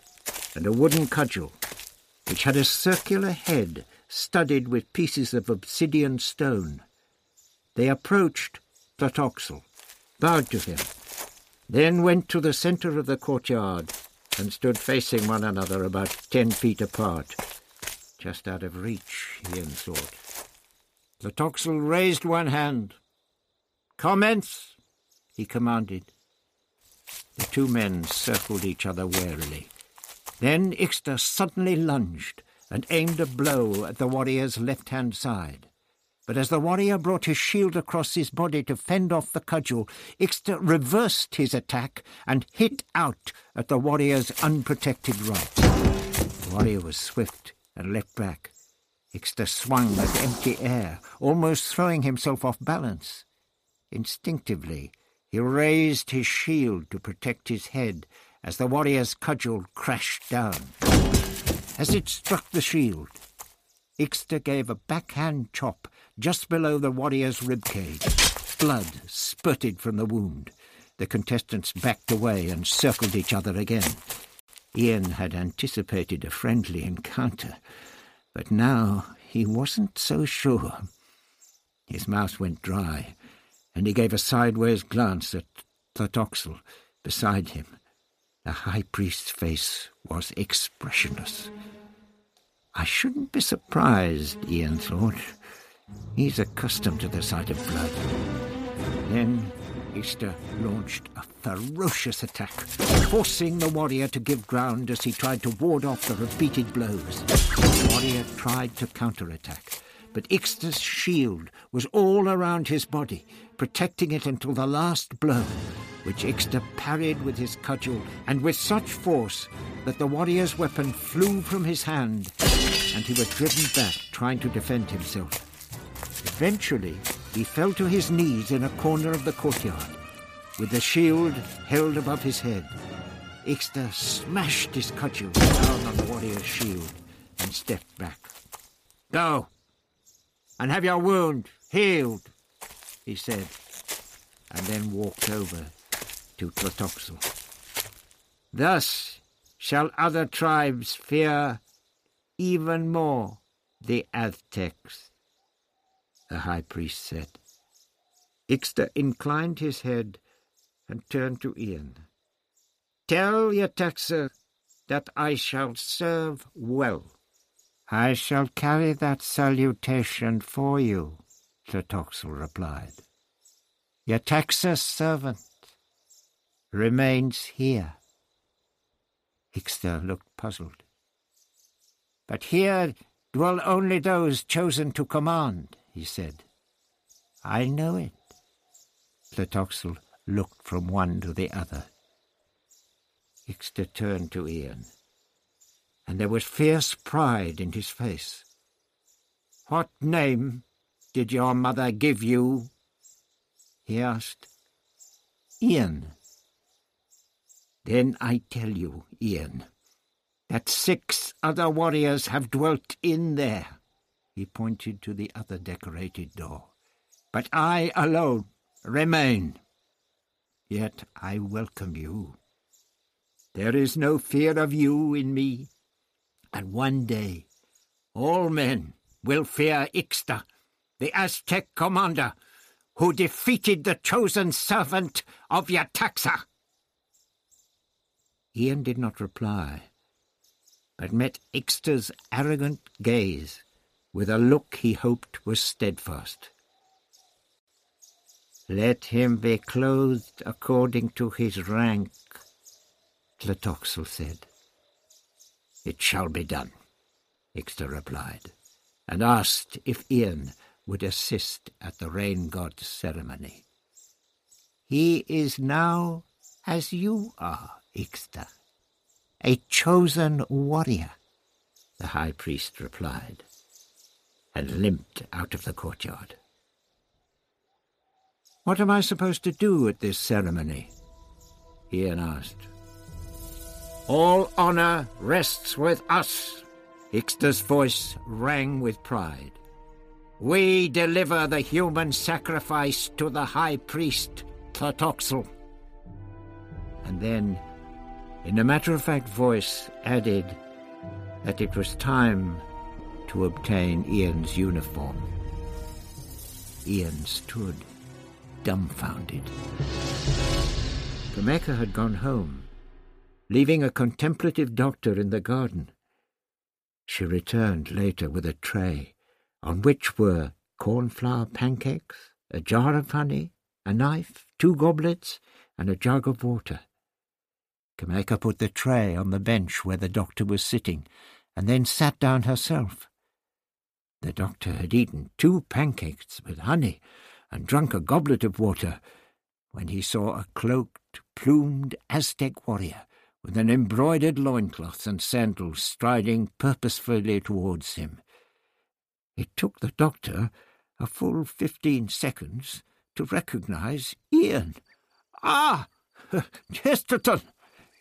and a wooden cudgel, which had a circular head studded with pieces of obsidian stone. They approached Tlotoxl, bowed to him, then went to the centre of the courtyard and stood facing one another about ten feet apart. Just out of reach, Ian thought. Tlotoxl raised one hand. Commence, he commanded. The two men circled each other warily. Then Ixta suddenly lunged and aimed a blow at the warrior's left-hand side. But as the warrior brought his shield across his body to fend off the cudgel, Ixta reversed his attack and hit out at the warrior's unprotected right. The warrior was swift and leapt back. Ixta swung at empty air, almost throwing himself off balance. Instinctively, he raised his shield to protect his head as the warrior's cudgel crashed down. As it struck the shield, Ixta gave a backhand chop just below the warrior's ribcage. Blood spurted from the wound. The contestants backed away and circled each other again. Ian had anticipated a friendly encounter, but now he wasn't so sure. His mouth went dry, and he gave a sideways glance at Tlotoxl beside him. The high priest's face was expressionless. I shouldn't be surprised, Ian thought. He's accustomed to the sight of blood. Then Ixta launched a ferocious attack, forcing the warrior to give ground as he tried to ward off the repeated blows. The warrior tried to counterattack, but Ixta's shield was all around his body, protecting it until the last blow, which Ixta parried with his cudgel, and with such force that the warrior's weapon flew from his hand, and he was driven back trying to defend himself. Eventually, he fell to his knees in a corner of the courtyard, with the shield held above his head. Ixta smashed his cudgel down on the warrior's shield and stepped back. Go, and have your wound healed, he said. and then walked over to Tlotoxl. Thus shall other tribes fear even more the Aztecs, the high priest said. Ixta inclined his head and turned to Ian. Tell Yetaxa that I shall serve well. I shall carry that salutation for you, Tlotoxl replied. Yetaxa's servant remains here. Ixta looked puzzled. But here dwell only those chosen to command, he said. I know it. Tlotoxl looked from one to the other. Ixta turned to Ian, and there was fierce pride in his face. What name did your mother give you? he asked. Ian. Then I tell you, Ian, that six other warriors have dwelt in there. He pointed to the other decorated door. But I alone remain. Yet I welcome you. There is no fear of you in me, and one day all men will fear Ixta, the Aztec commander, who defeated the chosen servant of Yetaxa. Ian did not reply, but met Ixta's arrogant gaze with a look he hoped was steadfast. Let him be clothed according to his rank, Tlotoxl said. It shall be done, Ixta replied, and asked if Ian would assist at the rain god's ceremony. He is now as you are, Ixta, a chosen warrior, the high priest replied, and limped out of the courtyard. What am I supposed to do at this ceremony? Ian asked. All honor rests with us, Ixta's voice rang with pride. We deliver the human sacrifice to the high priest, Tlotoxl. And then in a matter-of-fact voice, added that it was time to obtain Ian's uniform. Ian stood, dumbfounded. Cameca had gone home, leaving a contemplative doctor in the garden. She returned later with a tray, on which were cornflour pancakes, a jar of honey, a knife, two goblets, and a jug of water. Cameca put the tray on the bench where the doctor was sitting, and then sat down herself. The doctor had eaten two pancakes with honey and drunk a goblet of water when he saw a cloaked, plumed Aztec warrior with an embroidered loincloth and sandals striding purposefully towards him. It took the doctor a full fifteen seconds to recognize Ian. Ah, Chesterton!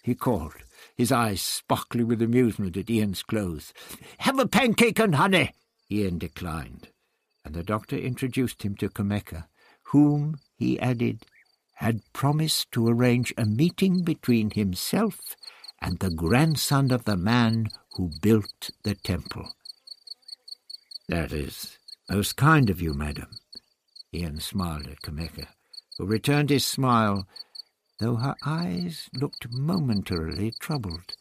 he called, his eyes sparkling with amusement at Ian's clothes. Have a pancake and honey. Ian declined, and the doctor introduced him to Cameca, whom, he added, had promised to arrange a meeting between himself and the grandson of the man who built the temple. That is most kind of you, madam. Ian smiled at Cameca, who returned his smile though her eyes looked momentarily troubled.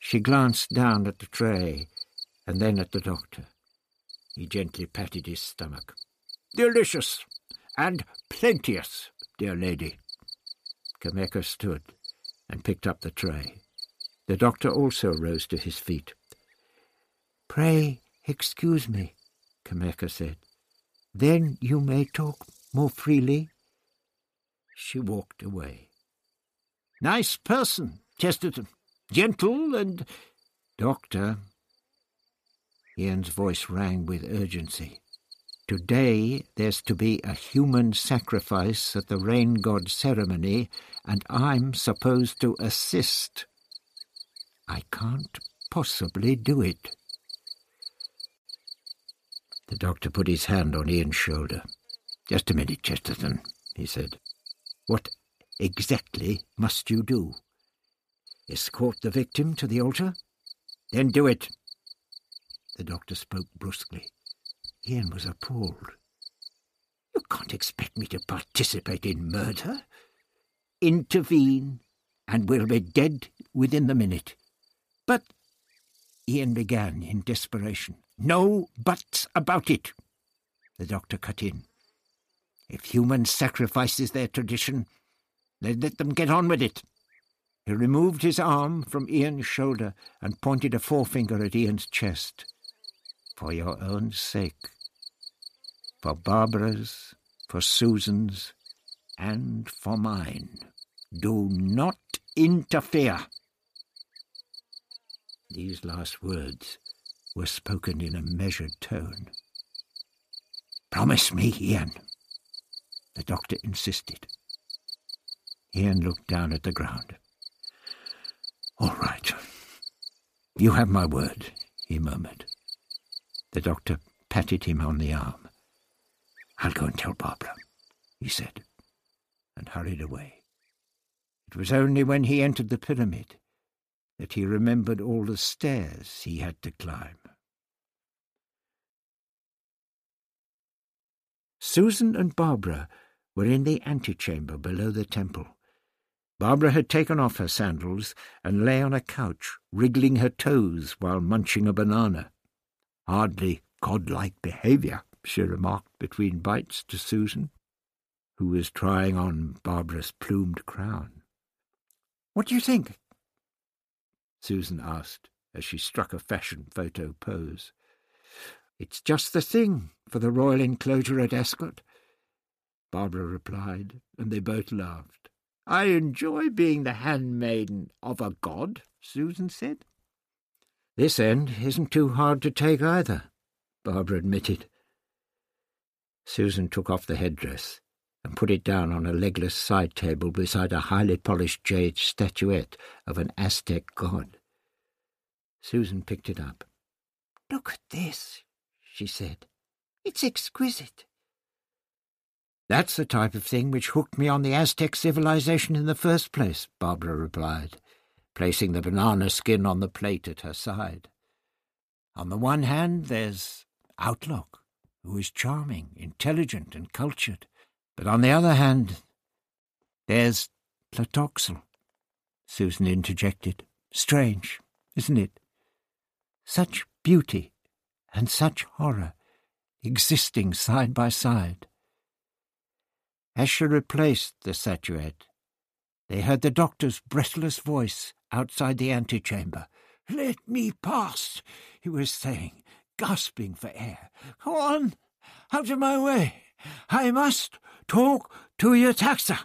She glanced down at the tray and then at the doctor. He gently patted his stomach. Delicious and plenteous, dear lady. Cameca stood and picked up the tray. The doctor also rose to his feet. Pray excuse me, Cameca said. Then you may talk more freely. She walked away. Nice person, Chesterton. Gentle and... Doctor. Ian's voice rang with urgency. Today there's to be a human sacrifice at the rain god ceremony, and I'm supposed to assist. I can't possibly do it. The doctor put his hand on Ian's shoulder. Just a minute, Chesterton, he said. What exactly must you do? Escort the victim to the altar? Then do it. The doctor spoke brusquely. Ian was appalled. You can't expect me to participate in murder. Intervene, and we'll be dead within the minute. But, Ian began in desperation. No buts about it, the doctor cut in. If human sacrifice is their tradition, then let them get on with it. He removed his arm from Ian's shoulder and pointed a forefinger at Ian's chest. For your own sake. For Barbara's, for Susan's, and for mine. Do not interfere. These last words were spoken in a measured tone. Promise me, Ian. The doctor insisted. Ian looked down at the ground. All right. You have my word, he murmured. The doctor patted him on the arm. I'll go and tell Barbara, he said, and hurried away. It was only when he entered the pyramid that he remembered all the stairs he had to climb. Susan and Barbara were in the antechamber below the temple. Barbara had taken off her sandals and lay on a couch, wriggling her toes while munching a banana. Hardly godlike behaviour, she remarked between bites to Susan, who was trying on Barbara's plumed crown. What do you think? Susan asked as she struck a fashion photo pose. It's just the thing for the royal enclosure at Ascot. Barbara replied, and they both laughed. I enjoy being the handmaiden of a god, Susan said. This end isn't too hard to take either, Barbara admitted. Susan took off the headdress and put it down on a legless side table beside a highly polished jade statuette of an Aztec god. Susan picked it up. Look at this, she said. It's exquisite. That's the type of thing which hooked me on the Aztec civilization in the first place, Barbara replied, placing the banana skin on the plate at her side. On the one hand, there's Autloc, who is charming, intelligent, and cultured. But on the other hand, there's Tlotoxl, Susan interjected. Strange, isn't it? Such beauty and such horror existing side by side. As she replaced the statuette, they heard the doctor's breathless voice outside the antechamber. Let me pass, he was saying, gasping for air. Go on, out of my way. I must talk to Yetaxa.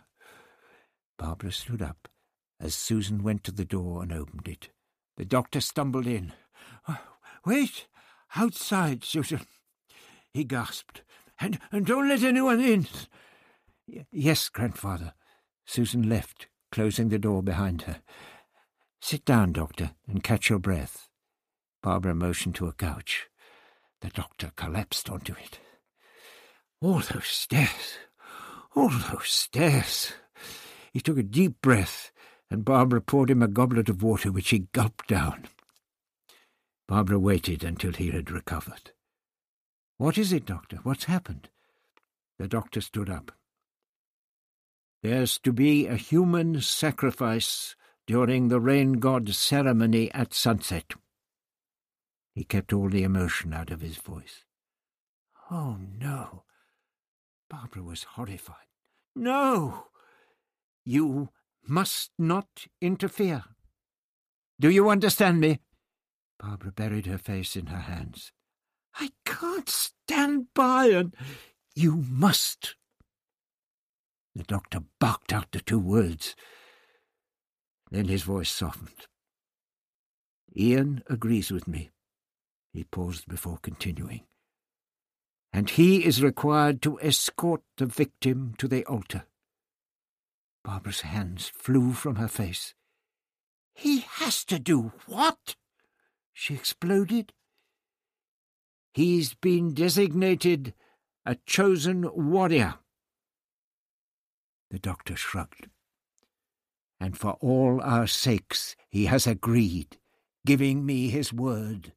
Barbara stood up as Susan went to the door and opened it. The doctor stumbled in. Oh, wait, outside, Susan, he gasped. And, and don't let anyone in. Yes, grandfather. Susan left, closing the door behind her. Sit down, doctor, and catch your breath. Barbara motioned to a couch. The doctor collapsed onto it. All those stairs, all those stairs. He took a deep breath, and Barbara poured him a goblet of water, which he gulped down. Barbara waited until he had recovered. What is it, Doctor? What's happened? The doctor stood up. There's to be a human sacrifice during the rain god's ceremony at sunset. He kept all the emotion out of his voice. Oh, no. Barbara was horrified. No! You must not interfere. Do you understand me? Barbara buried her face in her hands. I can't stand by and you must. The doctor barked out the two words. Then his voice softened. Ian agrees with me. He paused before continuing. And he is required to escort the victim to the altar. Barbara's hands flew from her face. He has to do what? she exploded. He's been designated a chosen warrior. The doctor shrugged. And for all our sakes he has agreed, giving me his word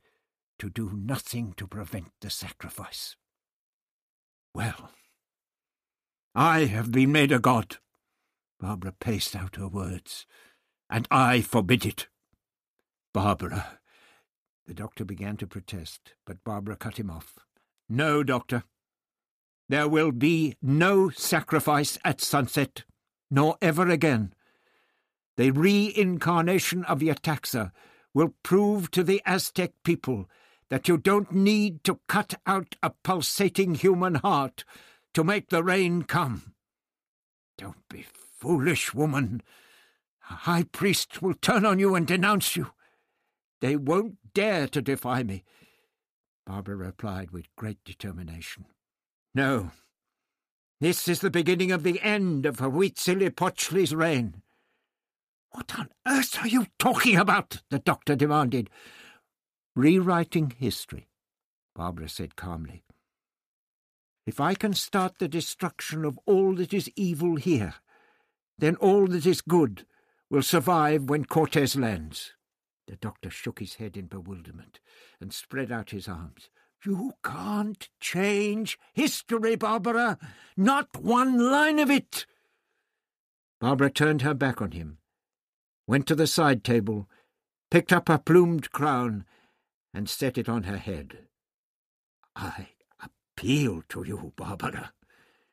to do nothing to prevent the sacrifice. Well, I have been made a god. Barbara paced out her words. And I forbid it. Barbara. The doctor began to protest, but Barbara cut him off. No, doctor. There will be no sacrifice at sunset, nor ever again. The reincarnation of Yetaxa will prove to the Aztec people that you don't need to cut out a pulsating human heart to make the rain come. Don't be foolish, woman. A high priest will turn on you and denounce you. They won't dare to defy me. Barbara replied with great determination. No. This is the beginning of the end of Huitzilopochtli's reign. What on earth are you talking about? the doctor demanded. Rewriting history, Barbara said calmly. If I can start the destruction of all that is evil here, then all that is good will survive when Cortes lands. The doctor shook his head in bewilderment and spread out his arms. You can't change history, Barbara. Not one line of it. Barbara turned her back on him, went to the side table, picked up her plumed crown, and set it on her head. I appeal to you, Barbara.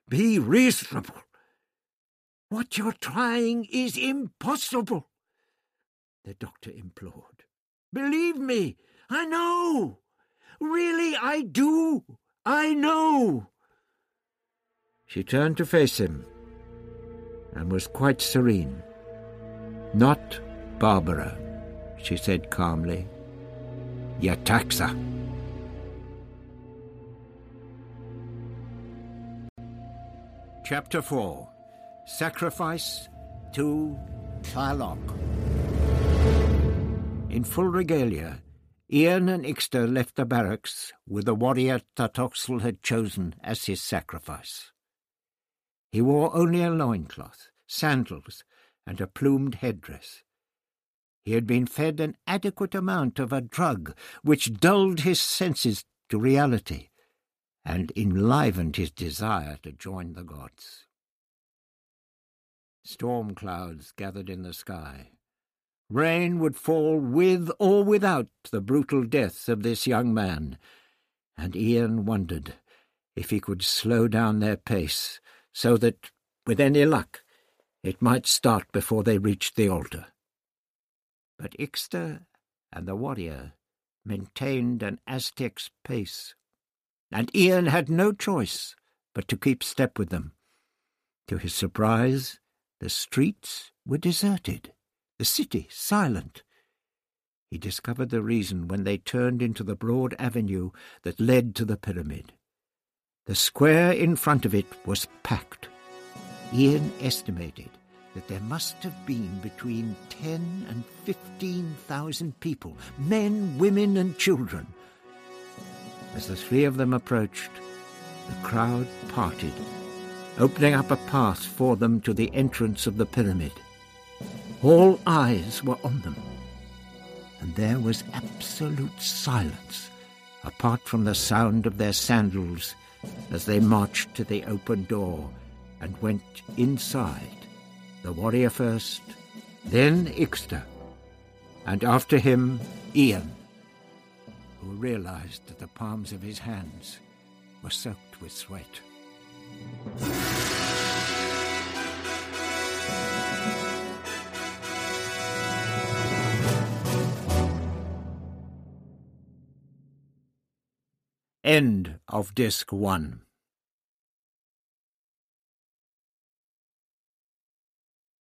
Be reasonable. What you're trying is impossible. The doctor implored. Believe me, I know. Really, I do. I know. She turned to face him and was quite serene. Not Barbara, she said calmly. Yetaxa. Chapter 4 Sacrifice to Tlaloc. In full regalia, Ian and Ixta left the barracks with the warrior Tlotoxl had chosen as his sacrifice. He wore only a loincloth, sandals, and a plumed headdress. He had been fed an adequate amount of a drug which dulled his senses to reality and enlivened his desire to join the gods. Storm clouds gathered in the sky. Rain would fall with or without the brutal death of this young man, and Ian wondered if he could slow down their pace so that, with any luck, it might start before they reached the altar. But Ixta and the warrior maintained an Aztec's pace, and Ian had no choice but to keep step with them. To his surprise, the streets were deserted, the city silent. He discovered the reason when they turned into the broad avenue that led to the pyramid. The square in front of it was packed. Ian estimated that there must have been between 10 and 15,000 people, men, women, and children. As the three of them approached, the crowd parted, opening up a path for them to the entrance of the pyramid. All eyes were on them, and there was absolute silence, apart from the sound of their sandals as they marched to the open door and went inside the warrior first, then Ixta, and after him Ian, who realized that the palms of his hands were soaked with sweat. End of Disc 1